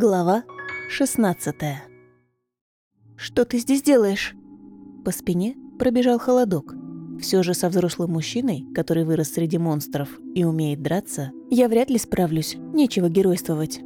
Глава 16 «Что ты здесь делаешь?» По спине пробежал холодок. Все же со взрослым мужчиной, который вырос среди монстров и умеет драться, я вряд ли справлюсь, нечего геройствовать.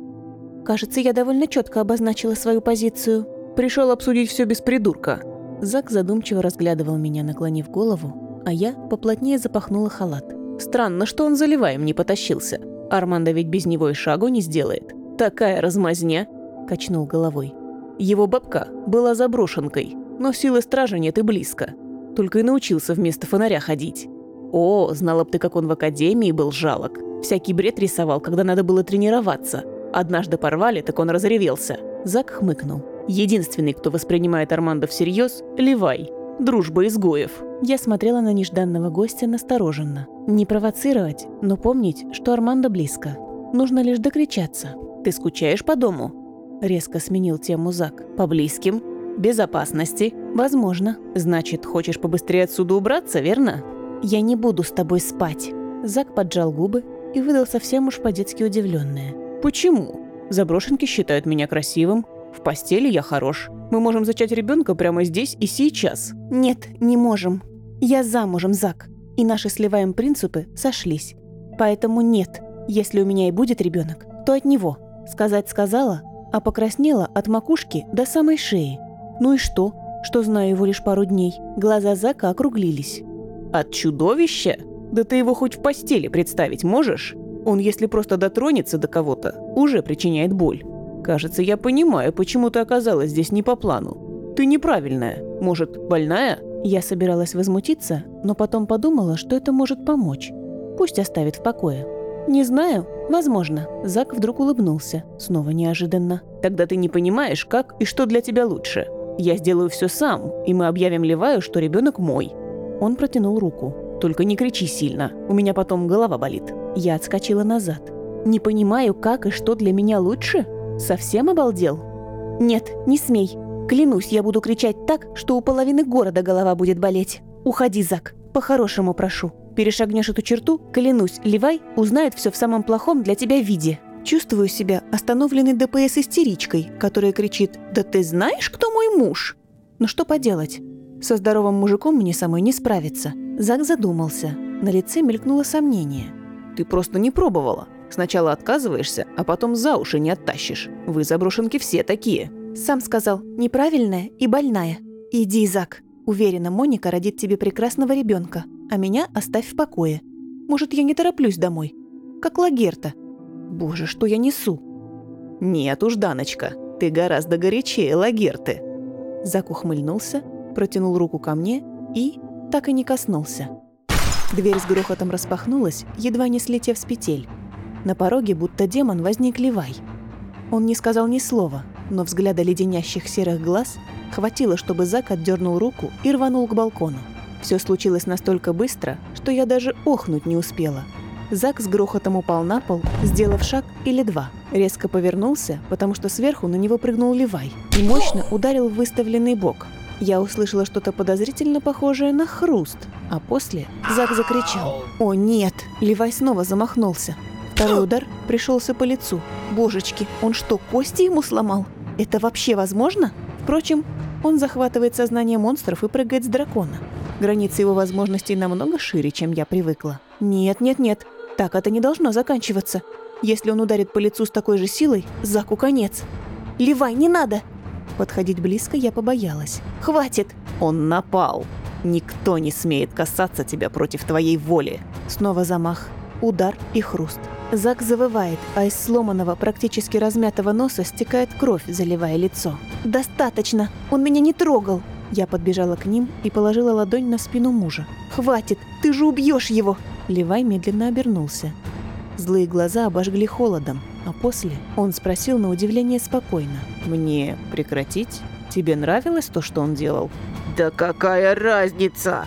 Кажется, я довольно четко обозначила свою позицию. Пришел обсудить все без придурка. Зак задумчиво разглядывал меня, наклонив голову, а я поплотнее запахнула халат. Странно, что он заливаем не потащился. Армандо ведь без него и шагу не сделает. Такая размазня!» – качнул головой. Его бабка была заброшенкой, но силы стража нет и близко. Только и научился вместо фонаря ходить. О, знала б ты, как он в академии был жалок. Всякий бред рисовал, когда надо было тренироваться. Однажды порвали, так он разревелся. Зак хмыкнул. Единственный, кто воспринимает Армандо всерьез – Левай. Дружба изгоев. Я смотрела на нежданного гостя настороженно. Не провоцировать, но помнить, что Армандо близко. Нужно лишь докричаться. Ты скучаешь по дому?» Резко сменил тему Зак. «По близким? Безопасности? Возможно. Значит, хочешь побыстрее отсюда убраться, верно?» «Я не буду с тобой спать». Зак поджал губы и выдал совсем уж по-детски удивленное. «Почему? Заброшенки считают меня красивым. В постели я хорош. Мы можем зачать ребенка прямо здесь и сейчас». «Нет, не можем. Я замужем, Зак. И наши сливаем принципы сошлись. Поэтому нет. Если у меня и будет ребенок, то от него. Сказать сказала, а покраснела от макушки до самой шеи. Ну и что? Что знаю его лишь пару дней. Глаза Зака округлились. «От чудовища? Да ты его хоть в постели представить можешь? Он, если просто дотронется до кого-то, уже причиняет боль. Кажется, я понимаю, почему ты оказалась здесь не по плану. Ты неправильная. Может, больная?» Я собиралась возмутиться, но потом подумала, что это может помочь. Пусть оставит в покое. «Не знаю. Возможно». Зак вдруг улыбнулся. Снова неожиданно. «Тогда ты не понимаешь, как и что для тебя лучше. Я сделаю все сам, и мы объявим Леваю, что ребенок мой». Он протянул руку. «Только не кричи сильно. У меня потом голова болит». Я отскочила назад. «Не понимаю, как и что для меня лучше? Совсем обалдел?» «Нет, не смей. Клянусь, я буду кричать так, что у половины города голова будет болеть. Уходи, Зак. По-хорошему прошу». Перешагнешь эту черту, клянусь, Левай узнает все в самом плохом для тебя виде. Чувствую себя остановленной ДПС-истеричкой, которая кричит «Да ты знаешь, кто мой муж?» Но что поделать? Со здоровым мужиком мне самой не справиться. Зак задумался. На лице мелькнуло сомнение. «Ты просто не пробовала. Сначала отказываешься, а потом за уши не оттащишь. Вы, заброшенки, все такие». Сам сказал, неправильная и больная. «Иди, Зак. Уверена, Моника родит тебе прекрасного ребенка а меня оставь в покое. Может, я не тороплюсь домой? Как Лагерта. Боже, что я несу? Нет уж, Даночка, ты гораздо горячее Лагерты. Зак ухмыльнулся, протянул руку ко мне и так и не коснулся. Дверь с грохотом распахнулась, едва не слетев с петель. На пороге будто демон возник Левай. Он не сказал ни слова, но взгляда леденящих серых глаз хватило, чтобы Зак отдернул руку и рванул к балкону. Все случилось настолько быстро, что я даже охнуть не успела. Зак с грохотом упал на пол, сделав шаг или два. Резко повернулся, потому что сверху на него прыгнул Левай и мощно ударил в выставленный бок. Я услышала что-то подозрительно похожее на хруст, а после Зак закричал. «О нет!» Левай снова замахнулся. Второй удар пришелся по лицу. «Божечки, он что, кости ему сломал? Это вообще возможно?» Впрочем, он захватывает сознание монстров и прыгает с дракона. Границы его возможностей намного шире, чем я привыкла. Нет, нет, нет. Так это не должно заканчиваться. Если он ударит по лицу с такой же силой, Заку конец. Левай, не надо! Подходить близко я побоялась. Хватит! Он напал. Никто не смеет касаться тебя против твоей воли. Снова замах, удар и хруст. Зак завывает, а из сломанного, практически размятого носа стекает кровь, заливая лицо. «Достаточно! Он меня не трогал!» Я подбежала к ним и положила ладонь на спину мужа. «Хватит! Ты же убьешь его!» Левай медленно обернулся. Злые глаза обожгли холодом, а после он спросил на удивление спокойно. «Мне прекратить? Тебе нравилось то, что он делал?» «Да какая разница?»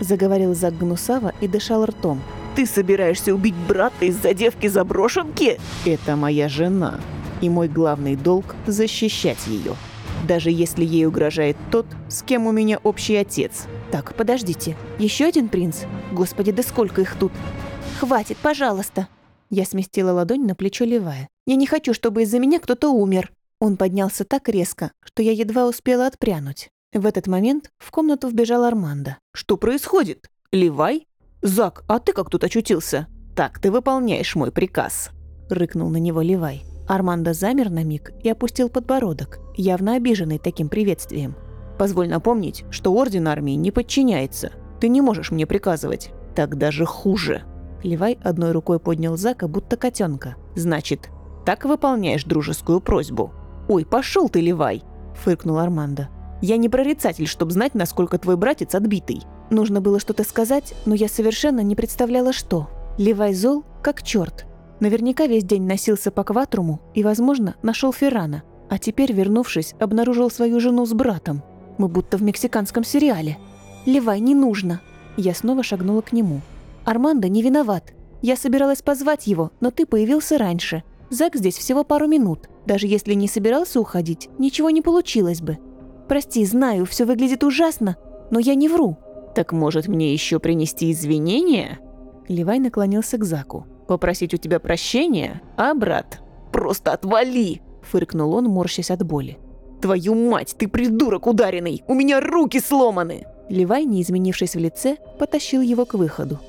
Заговорил Зак Гнусава и дышал ртом. «Ты собираешься убить брата из-за девки-заброшенки?» «Это моя жена, и мой главный долг – защищать ее», даже если ей угрожает тот, с кем у меня общий отец. Так, подождите. Еще один принц? Господи, да сколько их тут? Хватит, пожалуйста. Я сместила ладонь на плечо Левая. Я не хочу, чтобы из-за меня кто-то умер». Он поднялся так резко, что я едва успела отпрянуть. В этот момент в комнату вбежал Армандо. «Что происходит? Левай? Зак, а ты как тут очутился? Так, ты выполняешь мой приказ», — рыкнул на него Левай. Армандо замер на миг и опустил подбородок, явно обиженный таким приветствием. «Позволь напомнить, что Орден Армии не подчиняется. Ты не можешь мне приказывать. Так даже хуже». Левай одной рукой поднял Зака, будто котенка. «Значит, так выполняешь дружескую просьбу?» «Ой, пошел ты, Левай!» – фыркнул Армандо. «Я не прорицатель, чтобы знать, насколько твой братец отбитый». Нужно было что-то сказать, но я совершенно не представляла, что. Левай зол, как черт. Наверняка весь день носился по кватруму и, возможно, нашел Феррана, а теперь, вернувшись, обнаружил свою жену с братом. Мы будто в мексиканском сериале. «Левай, не нужно!» Я снова шагнула к нему. «Армандо не виноват. Я собиралась позвать его, но ты появился раньше. Зак здесь всего пару минут. Даже если не собирался уходить, ничего не получилось бы. Прости, знаю, все выглядит ужасно, но я не вру». «Так может мне еще принести извинения?» Левай наклонился к Заку. «Попросить у тебя прощения? А, брат?» «Просто отвали!» – фыркнул он, морщась от боли. «Твою мать, ты придурок ударенный! У меня руки сломаны!» Левай, не изменившись в лице, потащил его к выходу.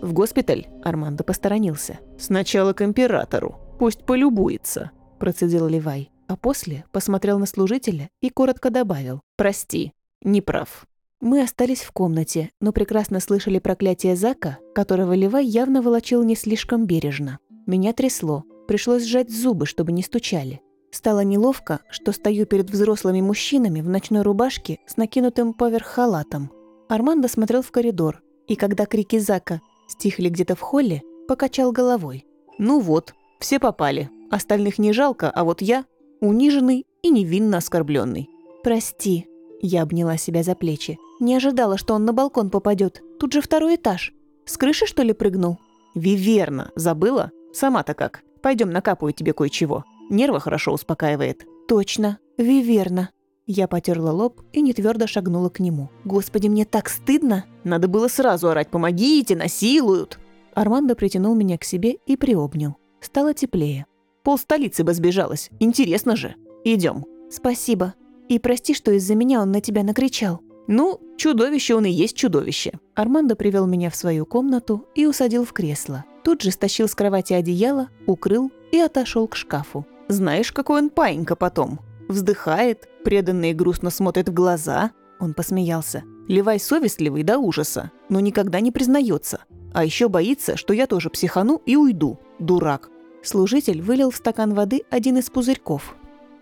«В госпиталь?» – Армандо посторонился. «Сначала к императору. Пусть полюбуется», – процедил Левай. А после посмотрел на служителя и коротко добавил. «Прости, не прав». Мы остались в комнате, но прекрасно слышали проклятие Зака, которого Левай явно волочил не слишком бережно. Меня трясло, пришлось сжать зубы, чтобы не стучали. Стало неловко, что стою перед взрослыми мужчинами в ночной рубашке с накинутым поверх халатом. Армандо смотрел в коридор, и когда крики Зака стихли где-то в холле, покачал головой. «Ну вот, все попали. Остальных не жалко, а вот я униженный и невинно оскорбленный. «Прости», – я обняла себя за плечи. Не ожидала, что он на балкон попадет. Тут же второй этаж. С крыши, что ли, прыгнул? Виверна, забыла? Сама-то как? Пойдем накапаю тебе кое-чего. Нервы хорошо успокаивает. Точно, Виверна. Я потерла лоб и не твердо шагнула к нему. Господи, мне так стыдно. Надо было сразу орать «помогите, насилуют». Армандо притянул меня к себе и приобнял. Стало теплее. Пол столицы бы сбежалась. Интересно же. Идем. Спасибо. И прости, что из-за меня он на тебя накричал. «Ну, чудовище он и есть чудовище». Армандо привел меня в свою комнату и усадил в кресло. Тут же стащил с кровати одеяло, укрыл и отошел к шкафу. «Знаешь, какой он паинька потом? Вздыхает, преданно и грустно смотрит в глаза». Он посмеялся. «Левай совестливый до ужаса, но никогда не признается. А еще боится, что я тоже психану и уйду. Дурак». Служитель вылил в стакан воды один из пузырьков.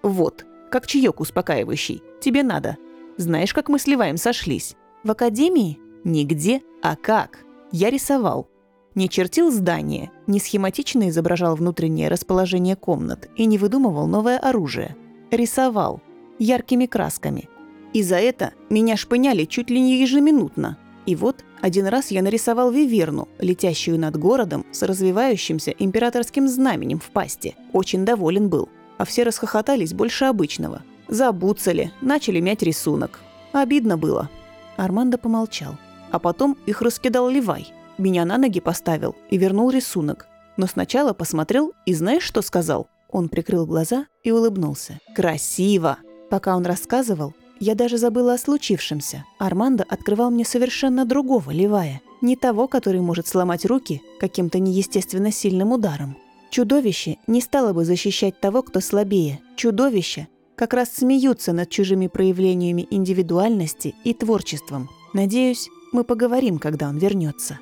«Вот, как чаек успокаивающий. Тебе надо. Знаешь, как мы с Леваем сошлись? В академии? Нигде, а как? Я рисовал. Не чертил здание, не схематично изображал внутреннее расположение комнат и не выдумывал новое оружие. Рисовал. Яркими красками. И за это меня шпыняли чуть ли не ежеминутно. И вот один раз я нарисовал виверну, летящую над городом с развивающимся императорским знаменем в пасти. Очень доволен был. А все расхохотались больше обычного – Забуцали, начали мять рисунок. Обидно было. Армандо помолчал. А потом их раскидал Левай. Меня на ноги поставил и вернул рисунок. Но сначала посмотрел и знаешь, что сказал? Он прикрыл глаза и улыбнулся. «Красиво!» Пока он рассказывал, я даже забыла о случившемся. Армандо открывал мне совершенно другого Левая. Не того, который может сломать руки каким-то неестественно сильным ударом. Чудовище не стало бы защищать того, кто слабее. Чудовище как раз смеются над чужими проявлениями индивидуальности и творчеством. Надеюсь, мы поговорим, когда он вернется.